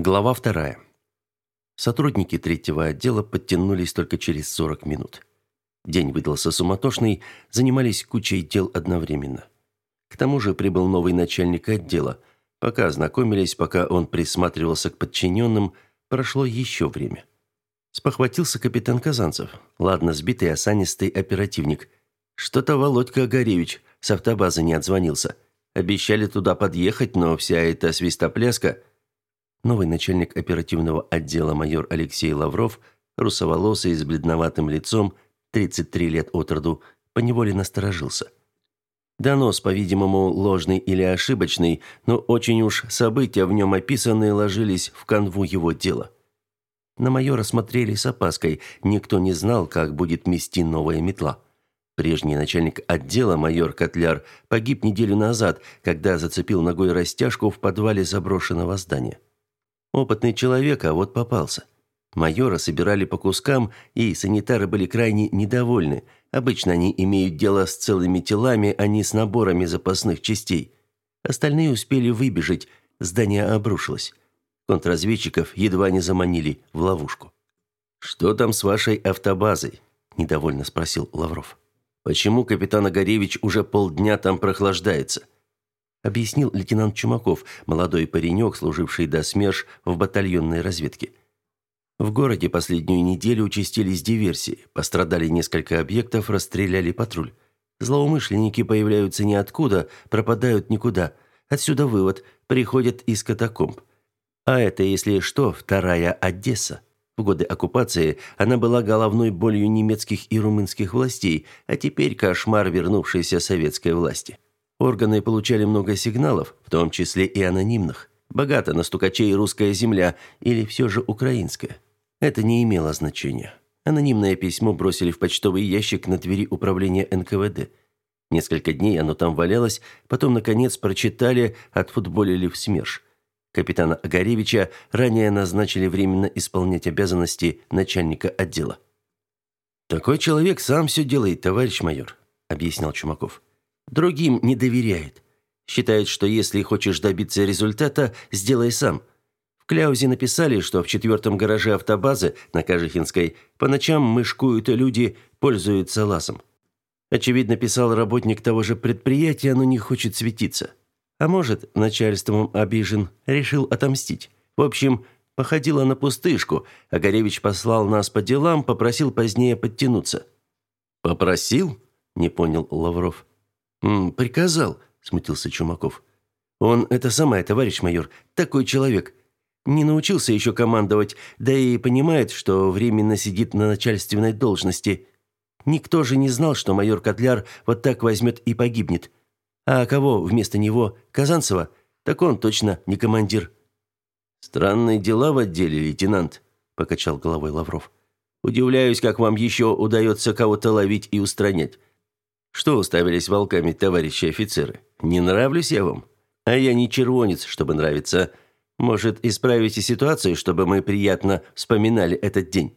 Глава вторая. Сотрудники третьего отдела подтянулись только через 40 минут. День выдался суматошный, занимались кучей дел одновременно. К тому же прибыл новый начальник отдела. Пока ознакомились, пока он присматривался к подчиненным, прошло еще время. Спохватился капитан Казанцев. Ладно, сбитый осанистый оперативник. Что-то Володька Огаревич с автобазы не отзвонился. Обещали туда подъехать, но вся эта свистопляска – Новый начальник оперативного отдела майор Алексей Лавров, русоволосый с бледноватым лицом, 33 лет от роду, поневоле насторожился. Донос, по-видимому, ложный или ошибочный, но очень уж события в нем описанные ложились в канву его дела. На майора смотрели с опаской, никто не знал, как будет мести новая метла. Прежний начальник отдела, майор Котляр, погиб неделю назад, когда зацепил ногой растяжку в подвале заброшенного здания. Опытный человек, а вот попался. Майора собирали по кускам, и санитары были крайне недовольны. Обычно они имеют дело с целыми телами, а не с наборами запасных частей. Остальные успели выбежать, здание обрушилось. Контрразведчиков едва не заманили в ловушку. «Что там с вашей автобазой?» – недовольно спросил Лавров. «Почему капитан Огаревич уже полдня там прохлаждается?» Объяснил лейтенант Чумаков, молодой паренек, служивший до СМЕРШ в батальонной разведке. В городе последнюю неделю участились диверсии, пострадали несколько объектов, расстреляли патруль. Злоумышленники появляются ниоткуда, пропадают никуда. Отсюда вывод – приходят из катакомб. А это, если что, вторая Одесса. В годы оккупации она была головной болью немецких и румынских властей, а теперь кошмар вернувшейся советской власти. Органы получали много сигналов, в том числе и анонимных. Богата на стукачей русская земля или все же украинская. Это не имело значения. Анонимное письмо бросили в почтовый ящик на двери управления НКВД. Несколько дней оно там валялось, потом, наконец, прочитали, отфутболили в СМЕРШ. Капитана Огаревича ранее назначили временно исполнять обязанности начальника отдела. «Такой человек сам все делает, товарищ майор», — объяснял Чумаков. Другим не доверяет. Считает, что если хочешь добиться результата, сделай сам. В кляузе написали, что в четвертом гараже автобазы на Кожихинской по ночам мышкуют люди, пользуются ласом. Очевидно, писал работник того же предприятия, но не хочет светиться. А может, начальством обижен, решил отомстить. В общем, походило на пустышку, а Горевич послал нас по делам, попросил позднее подтянуться. «Попросил?» – не понял Лавров. «М, приказал», – смутился Чумаков. «Он это самое, товарищ майор, такой человек. Не научился еще командовать, да и понимает, что временно сидит на начальственной должности. Никто же не знал, что майор Котляр вот так возьмет и погибнет. А кого вместо него? Казанцева? Так он точно не командир». «Странные дела в отделе, лейтенант», – покачал головой Лавров. «Удивляюсь, как вам еще удается кого-то ловить и устранять. Что уставились волками, товарищи офицеры? Не нравлюсь я вам? А я не червонец, чтобы нравиться. Может, исправите ситуацию, чтобы мы приятно вспоминали этот день?»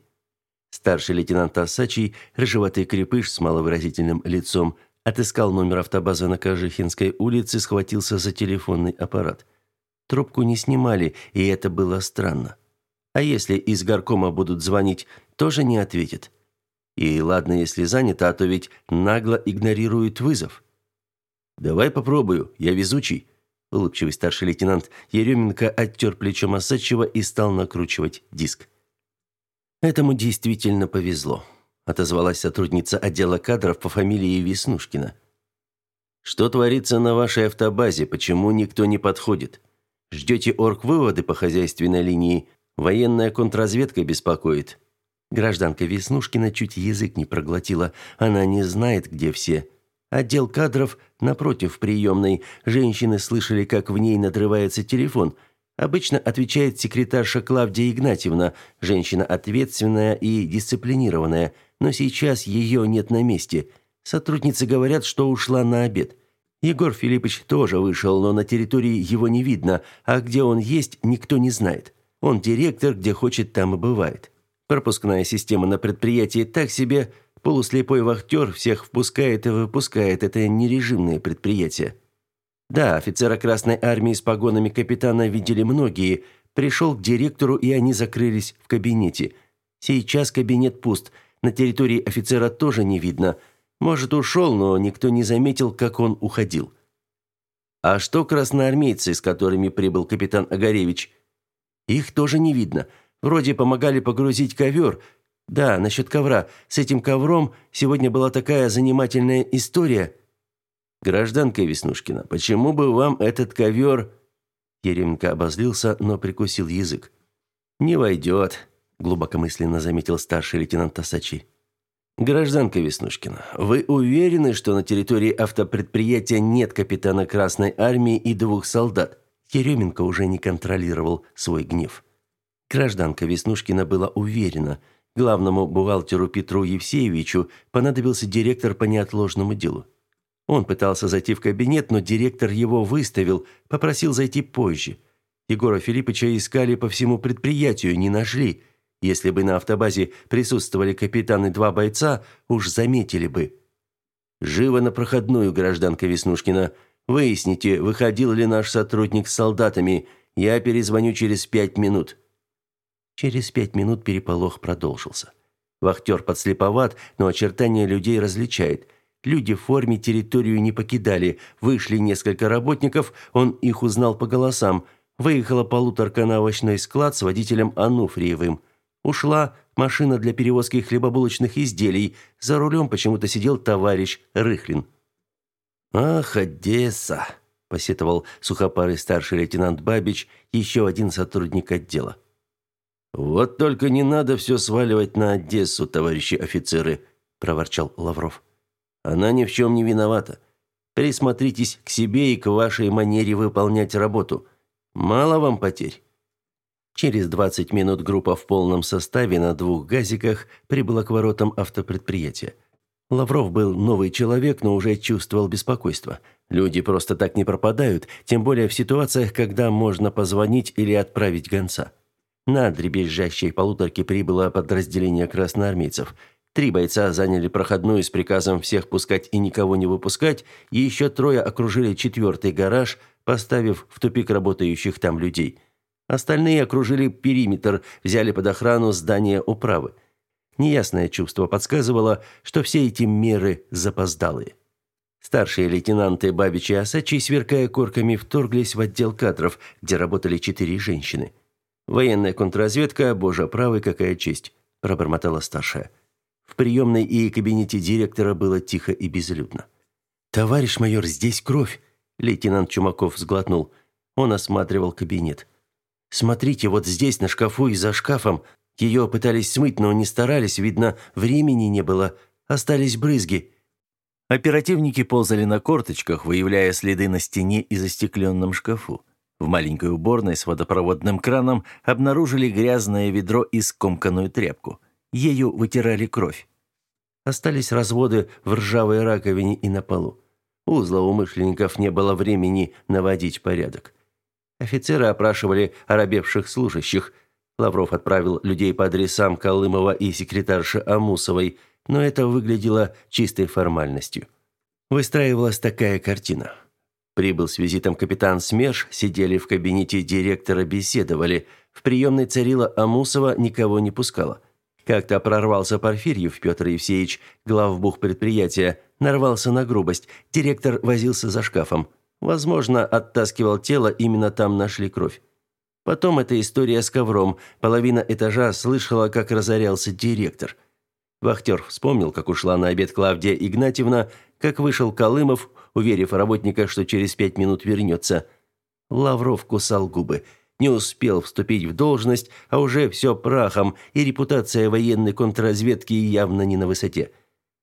Старший лейтенант Осачий, рыжеватый крепыш с маловыразительным лицом, отыскал номер автобазы на Кожихинской улице, схватился за телефонный аппарат. Трубку не снимали, и это было странно. А если из горкома будут звонить, тоже не ответит. И ладно, если занято, а то ведь нагло игнорирует вызов. Давай попробую, я везучий. Улыбчивый старший лейтенант Еременко оттер плечо Масачева и стал накручивать диск. Этому действительно повезло, отозвалась сотрудница отдела кадров по фамилии Веснушкина. Что творится на вашей автобазе? Почему никто не подходит? Ждете орг-выводы по хозяйственной линии? Военная контрразведка беспокоит. Гражданка Веснушкина чуть язык не проглотила. Она не знает, где все. Отдел кадров напротив приемной. Женщины слышали, как в ней надрывается телефон. Обычно отвечает секретарша Клавдия Игнатьевна, женщина ответственная и дисциплинированная, но сейчас ее нет на месте. Сотрудницы говорят, что ушла на обед. Егор Филиппович тоже вышел, но на территории его не видно, а где он есть, никто не знает. Он директор, где хочет, там и бывает. Пропускная система на предприятии так себе, полуслепой вахтер всех впускает и выпускает, это нережимное предприятие. Да, офицера Красной Армии с погонами капитана видели многие, пришел к директору, и они закрылись в кабинете. Сейчас кабинет пуст. На территории офицера тоже не видно. Может, ушел, но никто не заметил, как он уходил. А что красноармейцы, с которыми прибыл капитан Огаревич? Их тоже не видно. Вроде помогали погрузить ковер. Да, насчет ковра. С этим ковром сегодня была такая занимательная история. Гражданка Веснушкина, почему бы вам этот ковер...» Еременко обозлился, но прикусил язык. «Не войдет», – глубокомысленно заметил старший лейтенант Тасачи. «Гражданка Веснушкина, вы уверены, что на территории автопредприятия нет капитана Красной Армии и двух солдат?» Еременко уже не контролировал свой гнев. Гражданка Веснушкина была уверена. Главному бухгалтеру Петру Евсеевичу понадобился директор по неотложному делу. Он пытался зайти в кабинет, но директор его выставил, попросил зайти позже. Егора Филипповича искали по всему предприятию, не нашли. Если бы на автобазе присутствовали капитан и два бойца, уж заметили бы. «Живо на проходную, гражданка Веснушкина. Выясните, выходил ли наш сотрудник с солдатами. Я перезвоню через пять минут». Через пять минут переполох продолжился. Вахтер подслеповат, но очертания людей различает. Люди в форме территорию не покидали. Вышли несколько работников, он их узнал по голосам. Выехала полуторка на овощной склад с водителем Ануфриевым. Ушла машина для перевозки хлебобулочных изделий. За рулем почему-то сидел товарищ Рыхлин. «Ах, Одесса!» – посетовал сухопарый старший лейтенант Бабич, еще один сотрудник отдела. «Вот только не надо все сваливать на Одессу, товарищи офицеры», – проворчал Лавров. «Она ни в чем не виновата. Присмотритесь к себе и к вашей манере выполнять работу. Мало вам потерь». Через 20 минут группа в полном составе на двух газиках прибыла к воротам автопредприятия. Лавров был новый человек, но уже чувствовал беспокойство. Люди просто так не пропадают, тем более в ситуациях, когда можно позвонить или отправить гонца. На дребезжащей полуторке прибыло подразделение красноармейцев. Три бойца заняли проходную с приказом всех пускать и никого не выпускать, и еще трое окружили четвертый гараж, поставив в тупик работающих там людей. Остальные окружили периметр, взяли под охрану здание управы. Неясное чувство подсказывало, что все эти меры запоздалые. Старшие лейтенанты Бабич и Осачий, сверкая корками, вторглись в отдел кадров, где работали четыре женщины. «Военная контрразведка, боже правый, какая честь!» – пробормотала старшая. В приемной и кабинете директора было тихо и безлюдно. «Товарищ майор, здесь кровь!» – лейтенант Чумаков сглотнул. Он осматривал кабинет. «Смотрите, вот здесь, на шкафу и за шкафом, ее пытались смыть, но не старались, видно, времени не было. Остались брызги. Оперативники ползали на корточках, выявляя следы на стене и застекленном шкафу. В маленькой уборной с водопроводным краном обнаружили грязное ведро и скомканную тряпку. Ею вытирали кровь. Остались разводы в ржавой раковине и на полу. У злоумышленников не было времени наводить порядок. Офицеры опрашивали оробевших служащих, Лавров отправил людей по адресам Колымова и секретарши Амусовой, но это выглядело чистой формальностью. Выстраивалась такая картина. Прибыл с визитом капитан СМЕРШ, сидели в кабинете директора, беседовали. В приемной царила Амусова, никого не пускала. Как-то прорвался Порфирьев Петр Евсеевич, главбух предприятия, нарвался на грубость. Директор возился за шкафом. Возможно, оттаскивал тело, именно там нашли кровь. Потом эта история с ковром. Половина этажа слышала, как разорялся директор. Вахтер вспомнил, как ушла на обед Клавдия Игнатьевна, как вышел Колымов, уверив работника, что через пять минут вернется. Лавров кусал губы. Не успел вступить в должность, а уже все прахом, и репутация военной контрразведки явно не на высоте.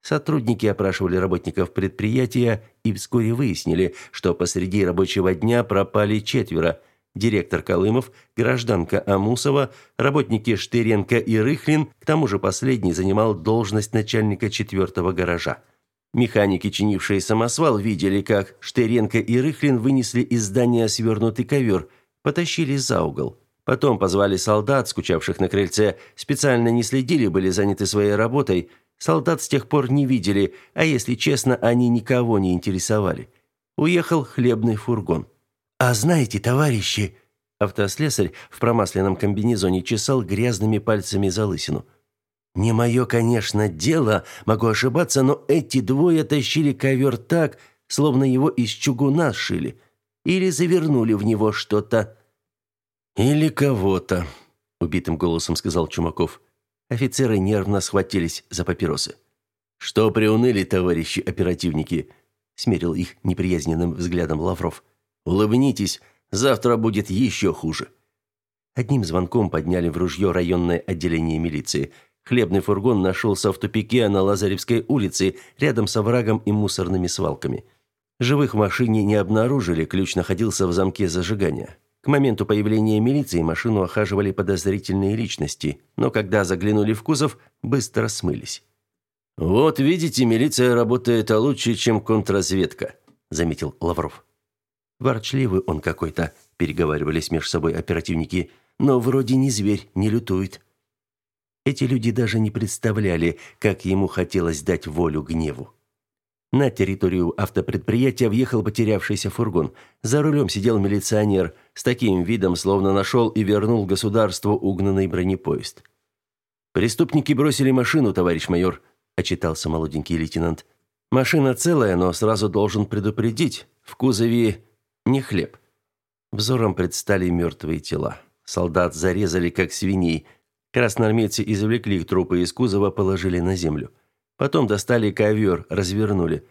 Сотрудники опрашивали работников предприятия и вскоре выяснили, что посреди рабочего дня пропали четверо – директор Колымов, гражданка Амусова, работники Штыренко и Рыхлин, к тому же последний занимал должность начальника четвертого гаража. Механики, чинившие самосвал, видели, как Штыренко и Рыхлин вынесли из здания свернутый ковер, потащили за угол. Потом позвали солдат, скучавших на крыльце, специально не следили, были заняты своей работой. Солдат с тех пор не видели, а если честно, они никого не интересовали. Уехал хлебный фургон. «А знаете, товарищи...» Автослесарь в промасленном комбинезоне чесал грязными пальцами за лысину. Не мое, конечно, дело, могу ошибаться, но эти двое тащили ковер так, словно его из чугуна сшили, или завернули в него что-то. Или кого-то, убитым голосом сказал Чумаков. Офицеры нервно схватились за папиросы. Что приуныли, товарищи оперативники? смерил их неприязненным взглядом Лавров. Улыбнитесь, завтра будет еще хуже. Одним звонком подняли в ружье районное отделение милиции. Хлебный фургон нашелся в тупике на Лазаревской улице, рядом с оврагом и мусорными свалками. Живых в машине не обнаружили, ключ находился в замке зажигания. К моменту появления милиции машину охаживали подозрительные личности, но когда заглянули в кузов, быстро смылись. «Вот видите, милиция работает лучше, чем контрразведка», – заметил Лавров. «Ворчливый он какой-то», – переговаривались между собой оперативники, «но вроде не зверь, не лютует». Эти люди даже не представляли, как ему хотелось дать волю гневу. На территорию автопредприятия въехал потерявшийся фургон. За рулем сидел милиционер с таким видом, словно нашел и вернул государству угнанный бронепоезд. «Преступники бросили машину, товарищ майор», отчитался молоденький лейтенант. Машина целая, но сразу должен предупредить, в кузове не хлеб. Взором предстали мертвые тела. Солдат зарезали как свиней. Красноармейцы извлекли трупы из кузова, положили на землю. Потом достали ковер, развернули.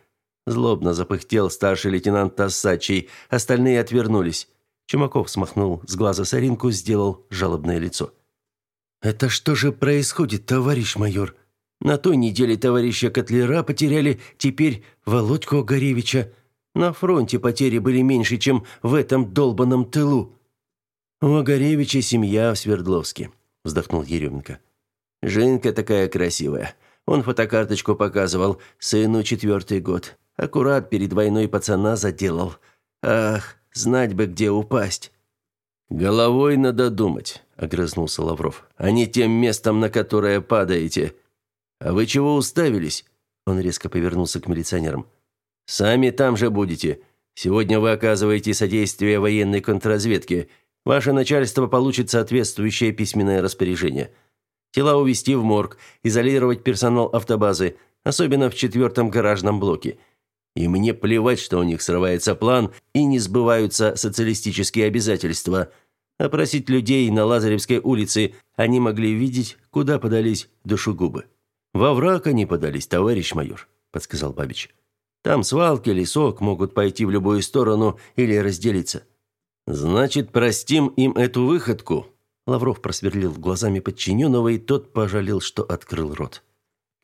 Злобно запыхтел старший лейтенант Тассачий, остальные отвернулись. Чумаков смахнул с глаза соринку, сделал жалобное лицо. «Это что же происходит, товарищ майор?» На той неделе товарища Котлера потеряли, теперь Володьку Огаревича. На фронте потери были меньше, чем в этом долбанном тылу. У Огаревича семья в Свердловске, вздохнул Еременко. Женка такая красивая. Он фотокарточку показывал, сыну четвертый год. Аккурат перед войной пацана заделал. Ах, знать бы, где упасть. Головой надо думать, огрызнулся Лавров. А не тем местом, на которое падаете. «А вы чего уставились?» Он резко повернулся к милиционерам. «Сами там же будете. Сегодня вы оказываете содействие военной контрразведке. Ваше начальство получит соответствующее письменное распоряжение. Тела увезти в морг, изолировать персонал автобазы, особенно в четвертом гаражном блоке. И мне плевать, что у них срывается план и не сбываются социалистические обязательства. Опросить людей на Лазаревской улице они могли видеть, куда подались душегубы». «Во враг они подались, товарищ майор», – подсказал Бабич. «Там свалки, лесок могут пойти в любую сторону или разделиться». «Значит, простим им эту выходку?» Лавров просверлил глазами подчиненного, и тот пожалел, что открыл рот.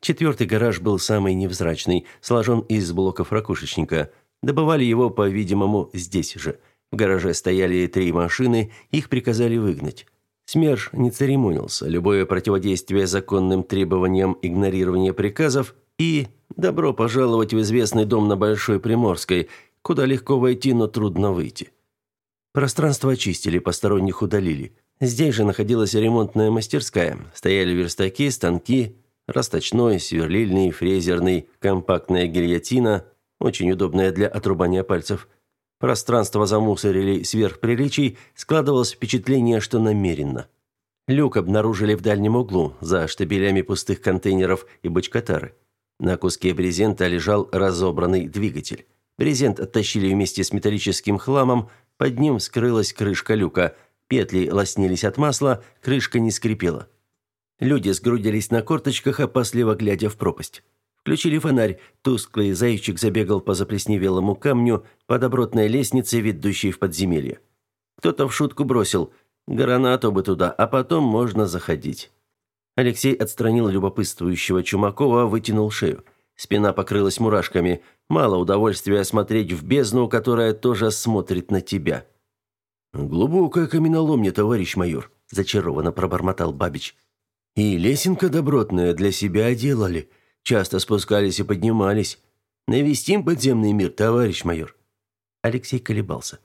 Четвертый гараж был самый невзрачный, сложен из блоков ракушечника. Добывали его, по-видимому, здесь же. В гараже стояли три машины, их приказали выгнать. СМЕРШ не церемонился. Любое противодействие законным требованиям игнорирования приказов и добро пожаловать в известный дом на Большой Приморской, куда легко войти, но трудно выйти. Пространство очистили, посторонних удалили. Здесь же находилась ремонтная мастерская. Стояли верстаки, станки, расточной, сверлильный, фрезерный, компактная гильотина, очень удобная для отрубания пальцев – Пространство замусорили сверх приличий, складывалось впечатление, что намеренно. Люк обнаружили в дальнем углу, за штабелями пустых контейнеров и бочкотары. На куске брезента лежал разобранный двигатель. Брезент оттащили вместе с металлическим хламом, под ним скрылась крышка люка. Петли лоснились от масла, крышка не скрипела. Люди сгрудились на корточках, опасливо глядя в пропасть. Включили фонарь. Тусклый зайчик забегал по заплесневелому камню по добротной лестнице, ведущей в подземелье. Кто-то в шутку бросил «Гранату бы туда, а потом можно заходить». Алексей отстранил любопытствующего Чумакова, вытянул шею. Спина покрылась мурашками. Мало удовольствия смотреть в бездну, которая тоже смотрит на тебя. «Глубокая каменоломня, товарищ майор», – зачарованно пробормотал Бабич. «И лесенка добротная для себя делали. Часто спускались и поднимались. Навестим подземный мир, товарищ майор. Алексей колебался.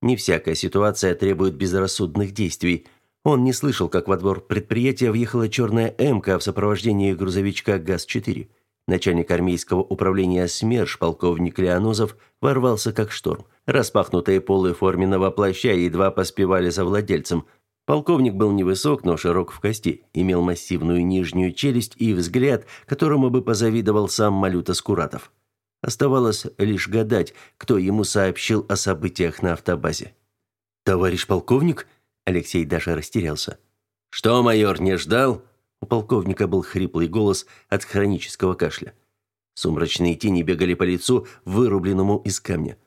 Не всякая ситуация требует безрассудных действий. Он не слышал, как во двор предприятия въехала черная МК в сопровождении грузовичка ГАЗ-4. Начальник армейского управления СМЕРШ, полковник Леонозов, ворвался как шторм. Распахнутые полы форменного плаща едва поспевали за владельцем. Полковник был невысок, но широк в кости, имел массивную нижнюю челюсть и взгляд, которому бы позавидовал сам Малюта Скуратов. Оставалось лишь гадать, кто ему сообщил о событиях на автобазе. «Товарищ полковник?» Алексей даже растерялся. «Что, майор, не ждал?» У полковника был хриплый голос от хронического кашля. Сумрачные тени бегали по лицу, вырубленному из камня.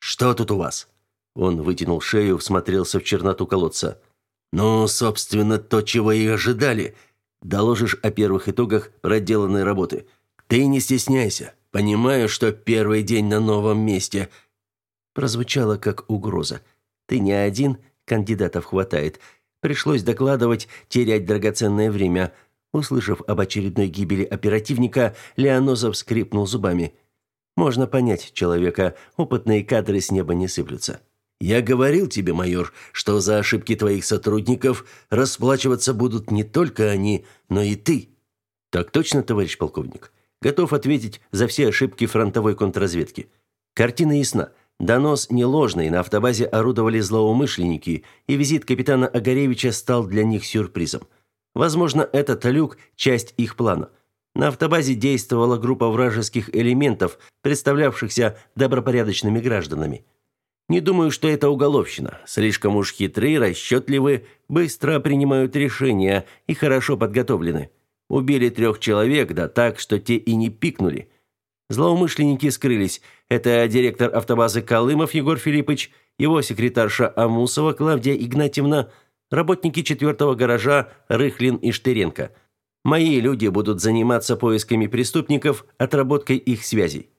«Что тут у вас?» Он вытянул шею, всмотрелся в черноту колодца. «Ну, собственно, то, чего и ожидали. Доложишь о первых итогах проделанной работы. Ты не стесняйся. Понимаю, что первый день на новом месте». Прозвучало как угроза. «Ты не один, кандидатов хватает. Пришлось докладывать, терять драгоценное время. Услышав об очередной гибели оперативника, Леонозов скрипнул зубами. Можно понять человека, опытные кадры с неба не сыплются. Я говорил тебе, майор, что за ошибки твоих сотрудников расплачиваться будут не только они, но и ты. Так точно, товарищ полковник. Готов ответить за все ошибки фронтовой контрразведки. Картина ясна. Донос не ложный, на автобазе орудовали злоумышленники, и визит капитана Огаревича стал для них сюрпризом. Возможно, этот люк – часть их плана. На автобазе действовала группа вражеских элементов, представлявшихся добропорядочными гражданами. Не думаю, что это уголовщина. Слишком уж хитрые, расчетливы, быстро принимают решения и хорошо подготовлены. Убили трех человек, да так, что те и не пикнули – Злоумышленники скрылись. Это директор автобазы Колымов Егор Филиппович, его секретарша Амусова Клавдия Игнатьевна, работники четвертого гаража Рыхлин и Штыренко. Мои люди будут заниматься поисками преступников, отработкой их связей.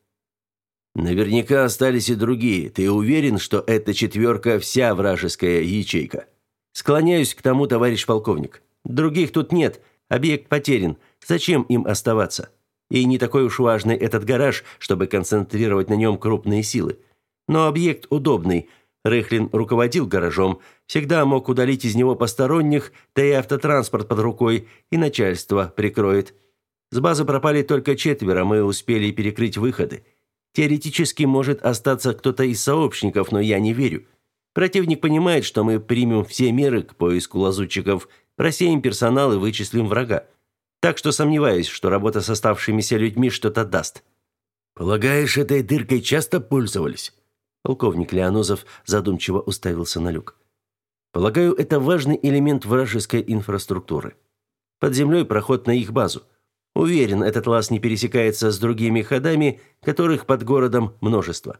Наверняка остались и другие. Ты уверен, что эта четверка вся вражеская ячейка? Склоняюсь к тому, товарищ полковник. Других тут нет. Объект потерян. Зачем им оставаться? И не такой уж важный этот гараж, чтобы концентрировать на нем крупные силы. Но объект удобный. Рыхлин руководил гаражом, всегда мог удалить из него посторонних, да и автотранспорт под рукой, и начальство прикроет. С базы пропали только четверо, мы успели перекрыть выходы. Теоретически может остаться кто-то из сообщников, но я не верю. Противник понимает, что мы примем все меры к поиску лазутчиков, просеем персонал и вычислим врага. Так что сомневаюсь, что работа с оставшимися людьми что-то даст. Полагаешь, этой дыркой часто пользовались? Полковник Леонозов задумчиво уставился на люк. Полагаю, это важный элемент вражеской инфраструктуры. Под землей проход на их базу. Уверен, этот лаз не пересекается с другими ходами, которых под городом множество.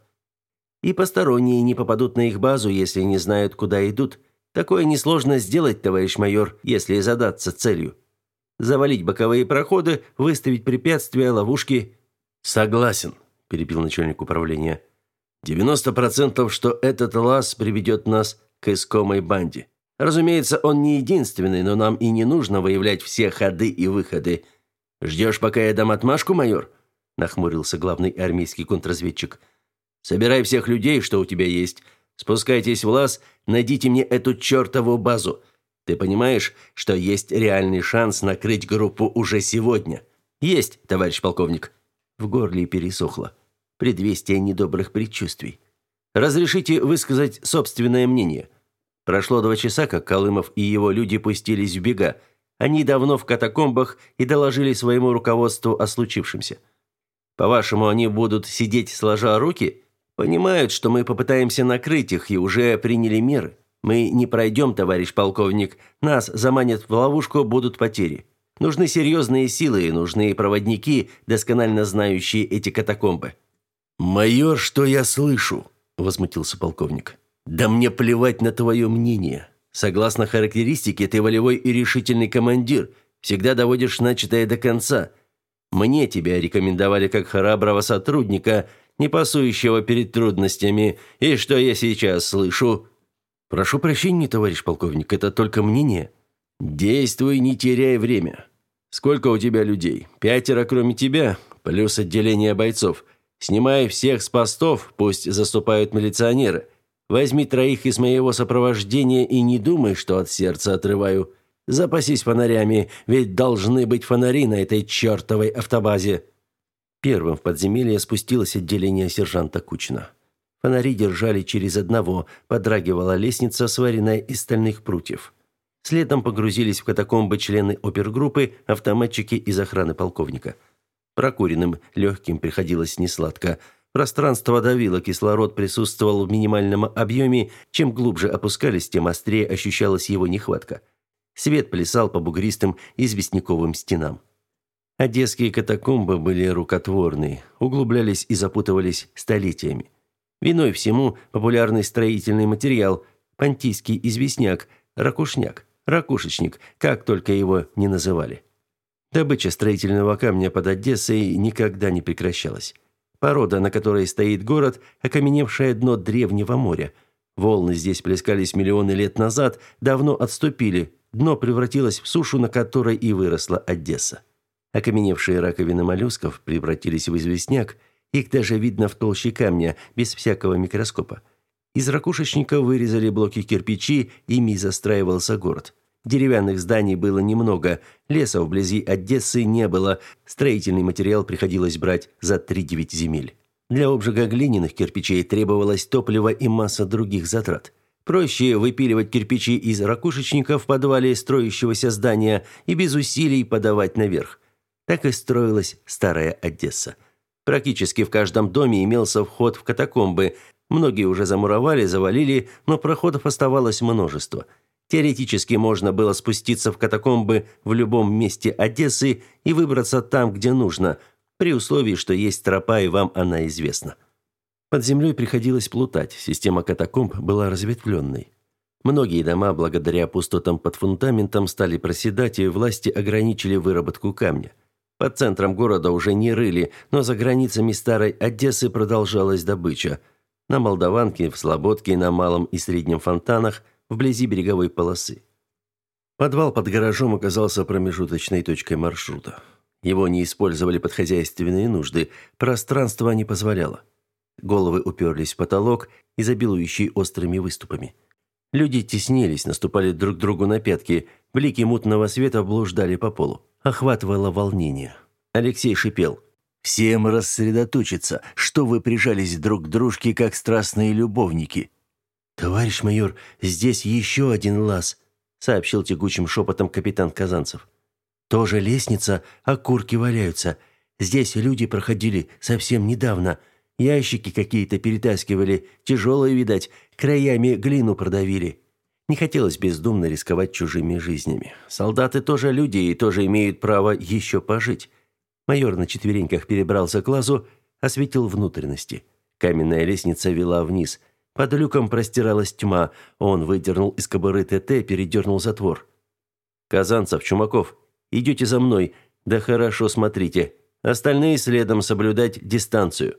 И посторонние не попадут на их базу, если не знают, куда идут. Такое несложно сделать, товарищ майор, если задаться целью завалить боковые проходы, выставить препятствия, ловушки. Согласен, перебил начальник управления. 90% что этот лаз приведет нас к искомой банде. Разумеется, он не единственный, но нам и не нужно выявлять все ходы и выходы. Ждешь, пока я дам отмашку, майор? нахмурился главный армейский контрразведчик. Собирай всех людей, что у тебя есть. Спускайтесь в лаз, найдите мне эту чертову базу. Ты понимаешь, что есть реальный шанс накрыть группу уже сегодня? Есть, товарищ полковник. В горле пересохло. Предвестие недобрых предчувствий. Разрешите высказать собственное мнение. Прошло два часа, как Колымов и его люди пустились в бега. Они давно в катакомбах и доложили своему руководству о случившемся. По-вашему, они будут сидеть сложа руки? Понимают, что мы попытаемся накрыть их и уже приняли меры. Мы не пройдем, товарищ полковник. Нас заманят в ловушку, будут потери. Нужны серьезные силы, нужны проводники, досконально знающие эти катакомбы. Майор, что я слышу? возмутился полковник. Да мне плевать на твое мнение. Согласно характеристике, ты волевой и решительный командир, всегда доводишь начатое до конца. Мне тебя рекомендовали как храброго сотрудника, не пасующего перед трудностями. И что я сейчас слышу? Прошу прощения, товарищ полковник, это только мнение. Действуй, не теряй время. Сколько у тебя людей? Пятеро, кроме тебя, плюс отделение бойцов. Снимай всех с постов, пусть заступают милиционеры. Возьми троих из моего сопровождения и не думай, что от сердца отрываю. Запасись фонарями, ведь должны быть фонари на этой чертовой автобазе. Первым в подземелье спустилось отделение сержанта Кучина. Фонари держали через одного, подрагивала лестница, сваренная из стальных прутьев. Следом погрузились в катакомбы члены опергруппы, автоматчики из охраны полковника. Прокуренным легким приходилось несладко. Пространство давило, кислород присутствовал в минимальном объеме. Чем глубже опускались, тем острее ощущалась его нехватка. Свет плясал по бугристым известняковым стенам. Одесские катакомбы были рукотворные, углублялись и запутывались столетиями. Виной всему популярный строительный материал – понтийский известняк, ракушняк, ракушечник, как только его не называли. Добыча строительного камня под Одессой никогда не прекращалась. Порода, на которой стоит город, окаменевшее дно древнего моря. Волны здесь плескались миллионы лет назад, давно отступили, дно превратилось в сушу, на которой и выросла Одесса. Окаменевшие раковины моллюсков превратились в известняк, их даже видно в толще камня, без всякого микроскопа. Из ракушечника вырезали блоки кирпичи, ими застраивался город. Деревянных зданий было немного, леса вблизи Одессы не было, строительный материал приходилось брать за 3-9 земель. Для обжига глиняных кирпичей требовалось топливо и масса других затрат. Проще выпиливать кирпичи из ракушечника в подвале строящегося здания и без усилий подавать наверх. Так и строилась старая Одесса. Практически в каждом доме имелся вход в катакомбы. Многие уже замуровали, завалили, но проходов оставалось множество. Теоретически можно было спуститься в катакомбы в любом месте Одессы и выбраться там, где нужно, при условии, что есть тропа и вам она известна. Под землей приходилось плутать, система катакомб была разветвленной. Многие дома, благодаря пустотам под фундаментом, стали проседать, и власти ограничили выработку камня. Под центром города уже не рыли, но за границами старой Одессы продолжалась добыча. На Молдаванке, в Слободке, на Малом и Среднем фонтанах, вблизи береговой полосы. Подвал под гаражом оказался промежуточной точкой маршрута. Его не использовали под хозяйственные нужды, пространство не позволяло. Головы уперлись в потолок, изобилующий острыми выступами. Люди теснились, наступали друг другу на пятки, блики мутного света блуждали по полу охватывало волнение. Алексей шипел. «Всем рассредоточиться, что вы прижались друг к дружке, как страстные любовники». «Товарищ майор, здесь еще один лаз», — сообщил тягучим шепотом капитан Казанцев. «Тоже лестница, а курки валяются. Здесь люди проходили совсем недавно. Ящики какие-то перетаскивали, тяжелые, видать, краями глину продавили. Не хотелось бездумно рисковать чужими жизнями. Солдаты тоже люди и тоже имеют право еще пожить. Майор на четвереньках перебрался к лазу, осветил внутренности. Каменная лестница вела вниз. Под люком простиралась тьма. Он выдернул из кобуры ТТ, передернул затвор. «Казанцев, Чумаков, идете за мной. Да хорошо смотрите. Остальные следом соблюдать дистанцию».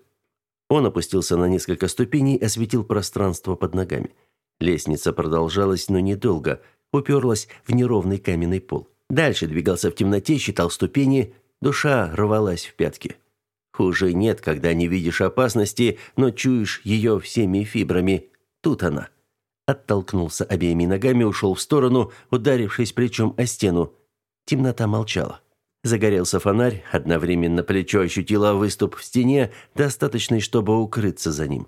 Он опустился на несколько ступеней, осветил пространство под ногами. Лестница продолжалась, но недолго, уперлась в неровный каменный пол. Дальше двигался в темноте, считал ступени, душа рвалась в пятки. Хуже нет, когда не видишь опасности, но чуешь ее всеми фибрами. Тут она. Оттолкнулся обеими ногами, ушел в сторону, ударившись плечом о стену. Темнота молчала. Загорелся фонарь, одновременно плечо ощутило выступ в стене, достаточный, чтобы укрыться за ним.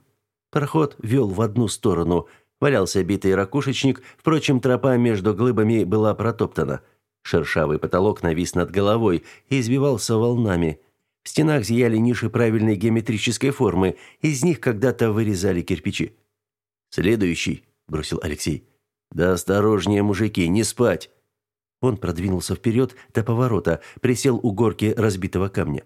Проход вел в одну сторону – Валялся битый ракушечник, впрочем, тропа между глыбами была протоптана. Шершавый потолок навис над головой и извивался волнами. В стенах зияли ниши правильной геометрической формы, из них когда-то вырезали кирпичи. «Следующий», — бросил Алексей. «Да осторожнее, мужики, не спать!» Он продвинулся вперед до поворота, присел у горки разбитого камня.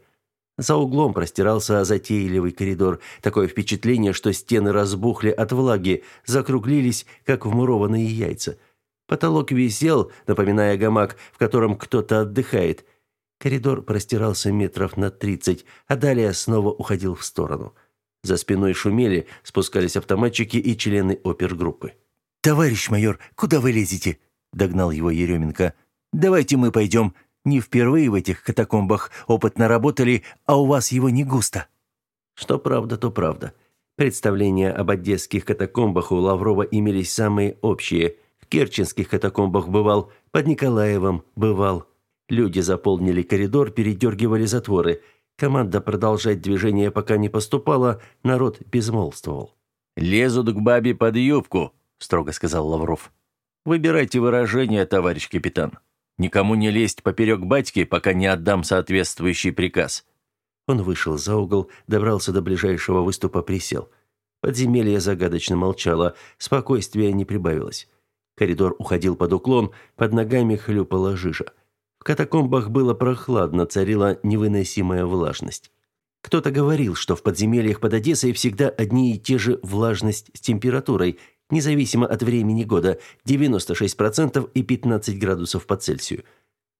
За углом простирался затейливый коридор. Такое впечатление, что стены разбухли от влаги, закруглились, как вмурованные яйца. Потолок висел, напоминая гамак, в котором кто-то отдыхает. Коридор простирался метров на тридцать, а далее снова уходил в сторону. За спиной шумели, спускались автоматчики и члены опергруппы. «Товарищ майор, куда вы лезете?» – догнал его Еременко. «Давайте мы пойдем. Не впервые в этих катакомбах опытно работали, а у вас его не густо». Что правда, то правда. Представления об одесских катакомбах у Лаврова имелись самые общие. В керченских катакомбах бывал, под Николаевым бывал. Люди заполнили коридор, передергивали затворы. Команда продолжать движение пока не поступала, народ безмолвствовал. «Лезут к бабе под юбку», — строго сказал Лавров. «Выбирайте выражение, товарищ капитан. Никому не лезть поперек батьки, пока не отдам соответствующий приказ». Он вышел за угол, добрался до ближайшего выступа, присел. Подземелье загадочно молчало, спокойствия не прибавилось. Коридор уходил под уклон, под ногами хлюпала жижа. В катакомбах было прохладно, царила невыносимая влажность. Кто-то говорил, что в подземельях под Одессой всегда одни и те же влажность с температурой, независимо от времени года, 96% и 15 градусов по Цельсию.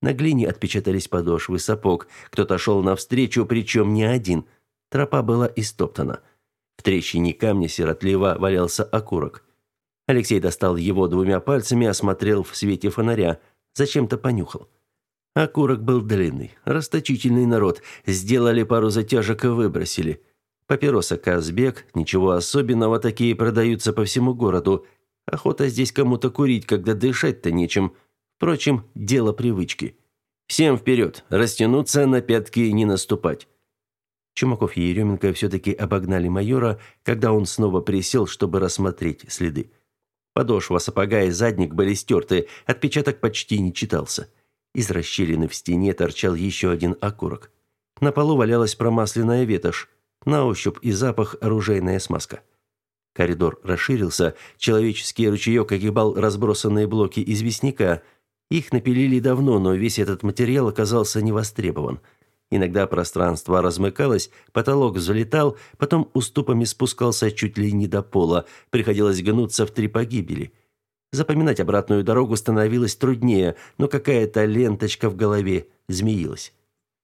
На глине отпечатались подошвы сапог. Кто-то шел навстречу, причем не один. Тропа была истоптана. В трещине камня сиротливо валялся окурок. Алексей достал его двумя пальцами, осмотрел в свете фонаря, зачем-то понюхал. Окурок был длинный, расточительный народ. Сделали пару затяжек и выбросили. Папироса Казбек, ничего особенного, такие продаются по всему городу. Охота здесь кому-то курить, когда дышать-то нечем. Впрочем, дело привычки. Всем вперед, растянуться, на пятки и не наступать. Чумаков и Еременко все-таки обогнали майора, когда он снова присел, чтобы рассмотреть следы. Подошва сапога и задник были стерты, отпечаток почти не читался. Из расщелины в стене торчал еще один окурок. На полу валялась промасленная ветошь, на ощупь и запах оружейная смазка. Коридор расширился, человеческий ручеек огибал разбросанные блоки известняка. Их напилили давно, но весь этот материал оказался невостребован – Иногда пространство размыкалось, потолок взлетал, потом уступами спускался чуть ли не до пола, приходилось гнуться в три погибели. Запоминать обратную дорогу становилось труднее, но какая-то ленточка в голове змеилась.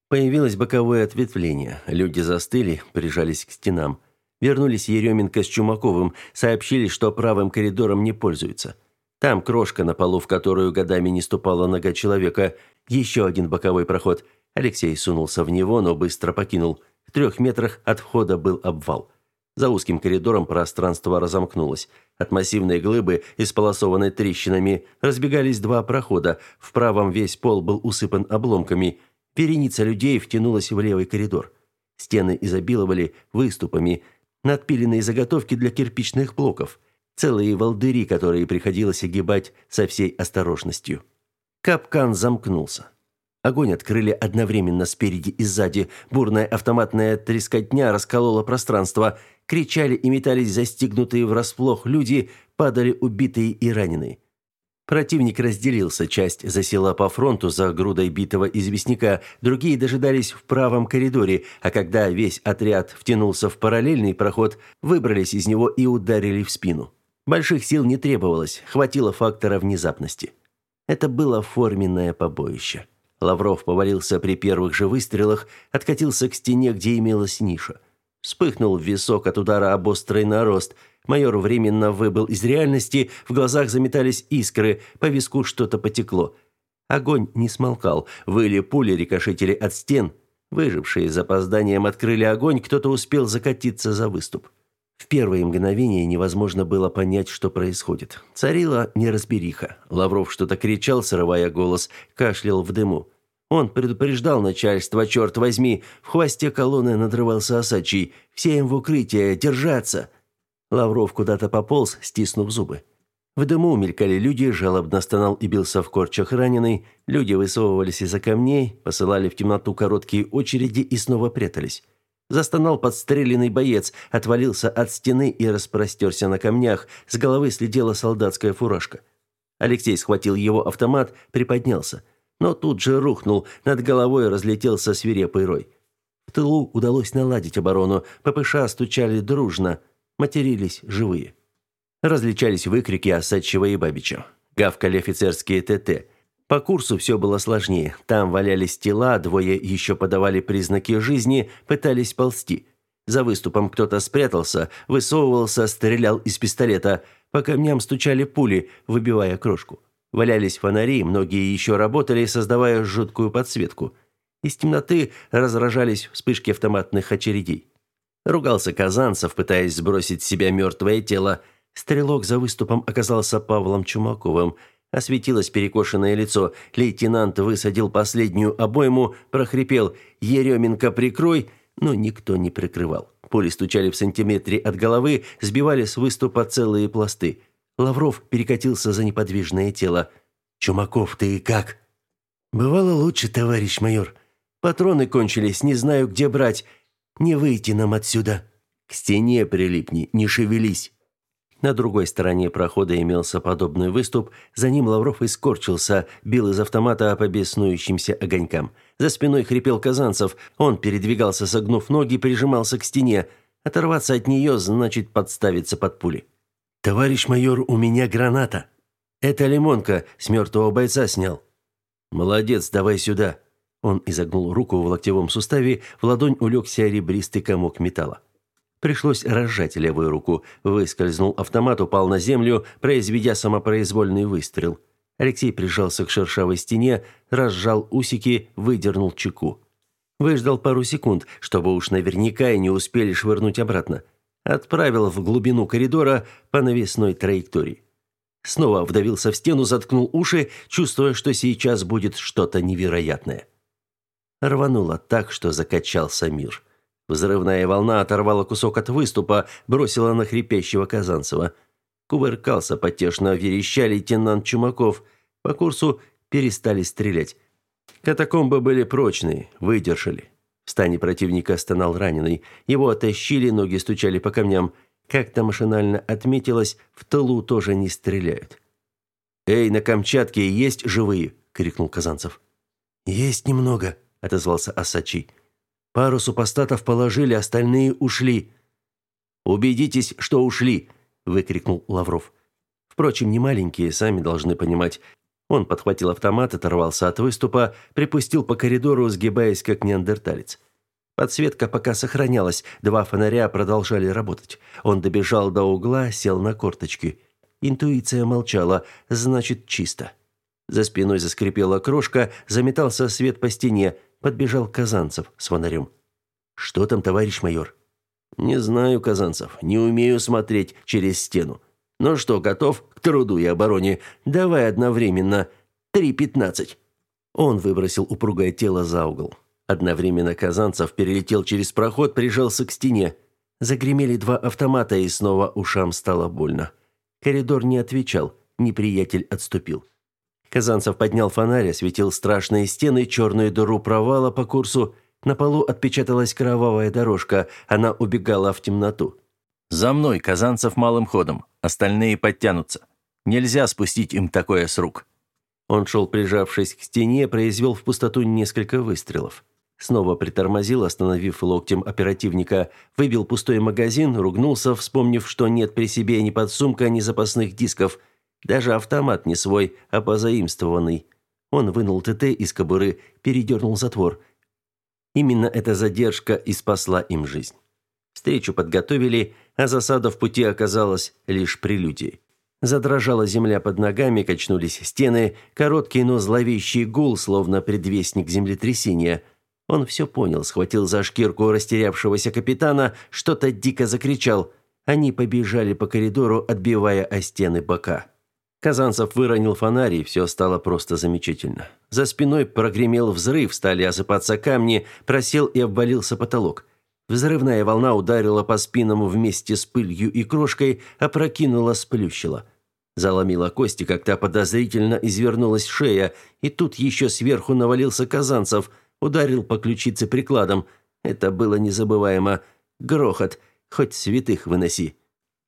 Появилось боковое ответвление. Люди застыли, прижались к стенам. Вернулись Еременко с Чумаковым, сообщили, что правым коридором не пользуются. Там крошка на полу, в которую годами не ступала нога человека. Еще один боковой проход – Алексей сунулся в него, но быстро покинул. В трех метрах от входа был обвал. За узким коридором пространство разомкнулось. От массивной глыбы, исполосованной трещинами, разбегались два прохода. В правом весь пол был усыпан обломками. Вереница людей втянулась в левый коридор. Стены изобиловали выступами, надпиленные заготовки для кирпичных блоков, целые волдыри, которые приходилось огибать со всей осторожностью. Капкан замкнулся. Огонь открыли одновременно спереди и сзади. Бурная автоматная трескотня расколола пространство. Кричали и метались застигнутые врасплох люди, падали убитые и раненые. Противник разделился, часть засела по фронту за грудой битого известняка, другие дожидались в правом коридоре, а когда весь отряд втянулся в параллельный проход, выбрались из него и ударили в спину. Больших сил не требовалось, хватило фактора внезапности. Это было форменное побоище. Лавров повалился при первых же выстрелах, откатился к стене, где имелась ниша. Вспыхнул в висок от удара об острый нарост. Майор временно выбыл из реальности, в глазах заметались искры, по виску что-то потекло. Огонь не смолкал, выли пули рикошетили от стен. Выжившие с опозданием открыли огонь, кто-то успел закатиться за выступ. В первые мгновения невозможно было понять, что происходит. Царила неразбериха. Лавров что-то кричал, срывая голос, кашлял в дыму. Он предупреждал начальство, черт возьми. В хвосте колонны надрывался Осадчий. Все им в укрытие, держаться. Лавров куда-то пополз, стиснув зубы. В дыму мелькали люди, жалобно стонал и бился в корчах раненый. Люди высовывались из-за камней, посылали в темноту короткие очереди и снова прятались. Застонал подстреленный боец, отвалился от стены и распростерся на камнях. С головы слетела солдатская фуражка. Алексей схватил его автомат, приподнялся но тут же рухнул, над головой разлетелся свирепый рой. В тылу удалось наладить оборону, ППШ стучали дружно, матерились живые. Различались выкрики Осадчего и Бабича. Гавкали офицерские ТТ. По курсу все было сложнее. Там валялись тела, двое еще подавали признаки жизни, пытались ползти. За выступом кто-то спрятался, высовывался, стрелял из пистолета. По камням стучали пули, выбивая крошку. Валялись фонари, многие еще работали, создавая жуткую подсветку. Из темноты разражались вспышки автоматных очередей. Ругался Казанцев, пытаясь сбросить с себя мертвое тело. Стрелок за выступом оказался Павлом Чумаковым. Осветилось перекошенное лицо. Лейтенант высадил последнюю обойму, прохрипел «Еременко, прикрой!», но никто не прикрывал. Пули стучали в сантиметре от головы, сбивали с выступа целые пласты. Лавров перекатился за неподвижное тело. «Чумаков, ты как?» «Бывало лучше, товарищ майор. Патроны кончились, не знаю, где брать. Не выйти нам отсюда». «К стене прилипни, не шевелись». На другой стороне прохода имелся подобный выступ, за ним Лавров искорчился, бил из автомата по беснующимся огонькам. За спиной хрипел Казанцев, он передвигался, согнув ноги, прижимался к стене. Оторваться от нее значит подставиться под пули. «Товарищ майор, у меня граната. Это лимонка, с мертвого бойца снял». «Молодец, давай сюда». Он изогнул руку в локтевом суставе, в ладонь улегся ребристый комок металла. Пришлось разжать левую руку. Выскользнул автомат, упал на землю, произведя самопроизвольный выстрел. Алексей прижался к шершавой стене, разжал усики, выдернул чеку. Выждал пару секунд, чтобы уж наверняка и не успели швырнуть обратно. Отправил в глубину коридора по навесной траектории. Снова вдавился в стену, заткнул уши, чувствуя, что сейчас будет что-то невероятное. Рвануло так, что закачался мир. Взрывная волна оторвала кусок от выступа, бросила на хрипящего Казанцева. Кувыркался потешно, вереща лейтенант Чумаков. По курсу перестали стрелять. Катакомбы были прочные, выдержали. В стане противника стонал раненый. Его оттащили, ноги стучали по камням. Как-то машинально отметилось, в тылу тоже не стреляют. «Эй, на Камчатке есть живые?» — крикнул Казанцев. «Есть немного», — отозвался Осачий. Пару супостатов положили, остальные ушли. Убедитесь, что ушли, выкрикнул Лавров. Впрочем, не маленькие, сами должны понимать. Он подхватил автомат, оторвался от выступа, припустил по коридору, сгибаясь как неандерталец. Подсветка пока сохранялась, два фонаря продолжали работать. Он добежал до угла, сел на корточки. Интуиция молчала, значит, чисто. За спиной заскрипела крошка, заметался свет по стене, подбежал Казанцев с фонарем. «Что там, товарищ майор?» «Не знаю, Казанцев, не умею смотреть через стену. Ну что, готов к труду и обороне? Давай одновременно. Три пятнадцать». Он выбросил упругое тело за угол. Одновременно Казанцев перелетел через проход, прижался к стене. Загремели два автомата, и снова ушам стало больно. Коридор не отвечал, неприятель отступил. Казанцев поднял фонарь, осветил страшные стены, черную дыру провала по курсу. На полу отпечаталась кровавая дорожка, она убегала в темноту. «За мной, Казанцев малым ходом. Остальные подтянутся. Нельзя спустить им такое с рук». Он шел, прижавшись к стене, произвел в пустоту несколько выстрелов. Снова притормозил, остановив локтем оперативника, выбил пустой магазин, ругнулся, вспомнив, что нет при себе ни подсумка, ни запасных дисков – даже автомат не свой, а позаимствованный. Он вынул ТТ из кобуры, передернул затвор. Именно эта задержка и спасла им жизнь. Встречу подготовили, а засада в пути оказалась лишь прелюдией. Задрожала земля под ногами, качнулись стены, короткий, но зловещий гул, словно предвестник землетрясения. Он все понял, схватил за шкирку растерявшегося капитана, что-то дико закричал. Они побежали по коридору, отбивая о стены бока. Казанцев выронил фонарь, и все стало просто замечательно. За спиной прогремел взрыв, стали осыпаться камни, просел и обвалился потолок. Взрывная волна ударила по спинам вместе с пылью и крошкой, опрокинула, сплющила. Заломила кости, как-то подозрительно извернулась шея, и тут еще сверху навалился Казанцев, ударил по ключице прикладом. Это было незабываемо. Грохот, хоть святых выноси.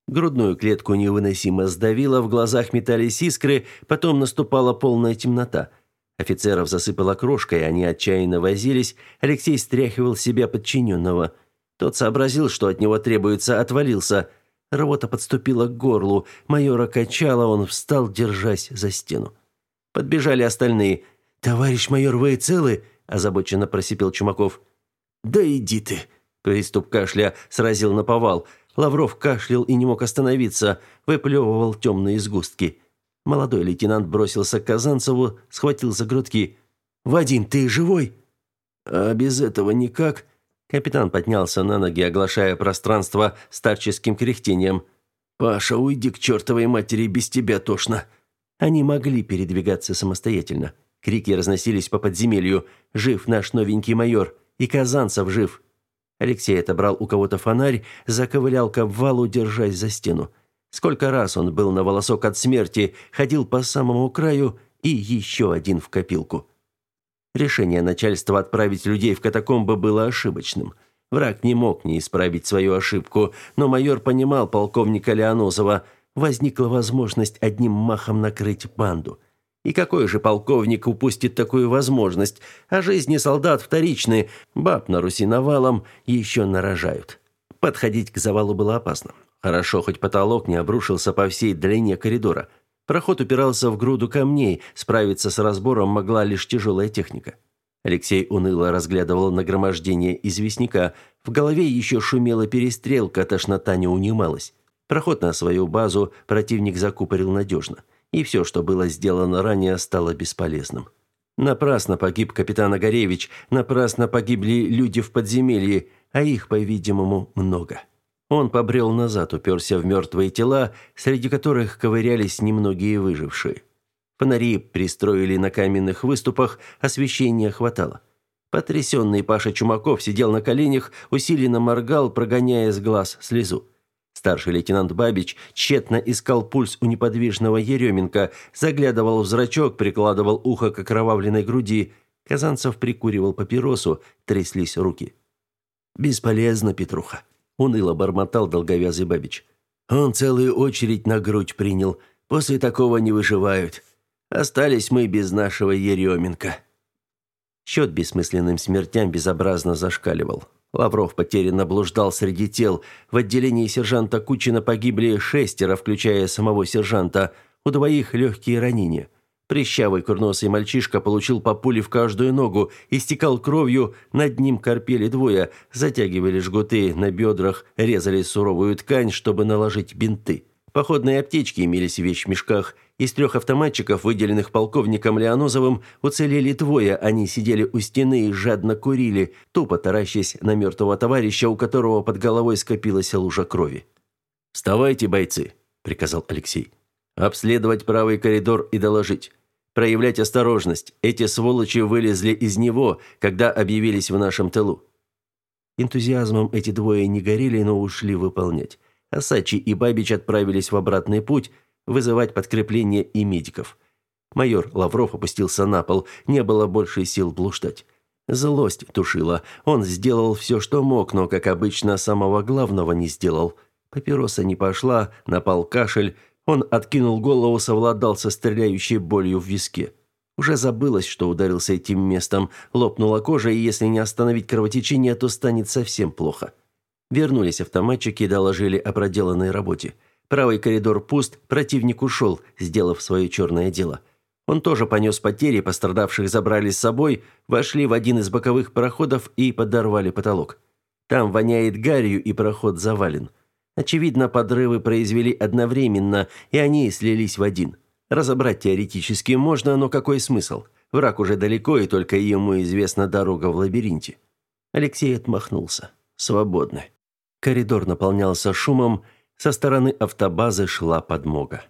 Грудную клетку невыносимо сдавило, в глазах метались искры, потом наступала полная темнота. Офицеров засыпало крошкой, они отчаянно возились. Алексей стряхивал себя подчиненного. Тот сообразил, что от него требуется, отвалился. Рвота подступила к горлу. Майора качало, он встал, держась за стену. Подбежали остальные. «Товарищ майор, вы целы?» – озабоченно просипел Чумаков. «Да иди ты!» – приступ кашля сразил на повал – Лавров кашлял и не мог остановиться, выплевывал темные сгустки. Молодой лейтенант бросился к Казанцеву, схватил за грудки. «Вадим, ты живой?» «А без этого никак». Капитан поднялся на ноги, оглашая пространство старческим кряхтением. «Паша, уйди к чертовой матери, без тебя тошно». Они могли передвигаться самостоятельно. Крики разносились по подземелью. «Жив наш новенький майор! И Казанцев жив!» Алексей отобрал у кого-то фонарь, заковылял к обвалу, держась за стену. Сколько раз он был на волосок от смерти, ходил по самому краю и еще один в копилку. Решение начальства отправить людей в катакомбы было ошибочным. Враг не мог не исправить свою ошибку, но майор понимал полковника Леонозова. Возникла возможность одним махом накрыть банду. И какой же полковник упустит такую возможность? А жизни солдат вторичны, баб на Руси навалом еще нарожают. Подходить к завалу было опасно. Хорошо, хоть потолок не обрушился по всей длине коридора. Проход упирался в груду камней, справиться с разбором могла лишь тяжелая техника. Алексей уныло разглядывал нагромождение известняка. В голове еще шумела перестрелка, тошнота не унималась. Проход на свою базу противник закупорил надежно. И все, что было сделано ранее, стало бесполезным. Напрасно погиб капитан Огаревич, напрасно погибли люди в подземелье, а их, по-видимому, много. Он побрел назад, уперся в мертвые тела, среди которых ковырялись немногие выжившие. Фонари пристроили на каменных выступах, освещения хватало. Потрясенный Паша Чумаков сидел на коленях, усиленно моргал, прогоняя с глаз слезу. Старший лейтенант Бабич тщетно искал пульс у неподвижного Еременко, заглядывал в зрачок, прикладывал ухо к окровавленной груди. Казанцев прикуривал папиросу, тряслись руки. «Бесполезно, Петруха», уныло бормотал долговязый Бабич. Он целую очередь на грудь принял. После такого не выживают. Остались мы без нашего Еременко. Счет бессмысленным смертям безобразно зашкаливал. Лавров потерянно блуждал среди тел. В отделении сержанта Кучина погибли шестеро, включая самого сержанта. У двоих легкие ранения. Прищавый курносый мальчишка получил по пуле в каждую ногу, истекал кровью, над ним корпели двое, затягивали жгуты на бедрах, резали суровую ткань, чтобы наложить бинты. Походные аптечки имелись в вещмешках. Из трех автоматчиков, выделенных полковником Леонозовым, уцелели двое. Они сидели у стены и жадно курили, тупо таращась на мертвого товарища, у которого под головой скопилась лужа крови. «Вставайте, бойцы», — приказал Алексей. «Обследовать правый коридор и доложить проявлять осторожность. Эти сволочи вылезли из него, когда объявились в нашем тылу. Энтузиазмом эти двое не горели, но ушли выполнять. Асачи и Бабич отправились в обратный путь вызывать подкрепление и медиков. Майор Лавров опустился на пол, не было больше сил блуждать. Злость тушила. Он сделал все, что мог, но, как обычно, самого главного не сделал. Папироса не пошла, напал кашель, он откинул голову, совладал со стреляющей болью в виске. Уже забылось, что ударился этим местом, лопнула кожа, и если не остановить кровотечение, то станет совсем плохо. Вернулись автоматчики и доложили о проделанной работе. Правый коридор пуст, противник ушел, сделав свое черное дело. Он тоже понес потери, пострадавших забрали с собой, вошли в один из боковых проходов и подорвали потолок. Там воняет гарью, и проход завален. Очевидно, подрывы произвели одновременно, и они слились в один. Разобрать теоретически можно, но какой смысл? Враг уже далеко, и только ему известна дорога в лабиринте. Алексей отмахнулся. Свободно. Коридор наполнялся шумом, со стороны автобазы шла подмога.